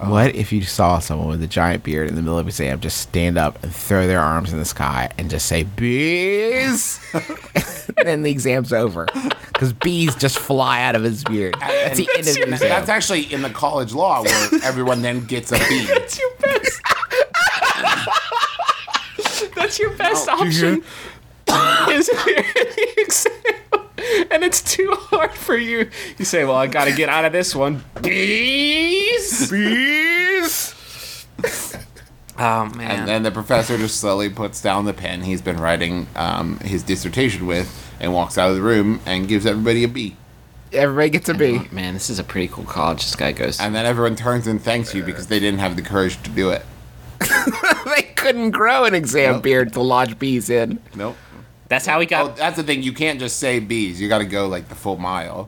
Oh. What if you saw someone with a giant beard in the middle of exam just stand up and throw their arms in the sky and just say bees? and then the exam's over because bees just fly out of his beard. That's the end of the exam. that's actually in the college law where everyone then gets a B. That's your best. That's your best oh. option. Is the exam, and it's too hard for you. You say, "Well, I got to get out of this one." Bees. Bees. Oh man. And then the professor just slowly puts down the pen he's been writing um, his dissertation with and walks out of the room and gives everybody a B. Everybody gets a B. Oh, man, this is a pretty cool college. This guy goes. to. And then everyone turns and thanks you because they didn't have the courage to do it. they couldn't grow an exam beard to lodge bees in. Nope. That's how he Oh, got. that's the thing. You can't just say bees. You got to go like the full mile.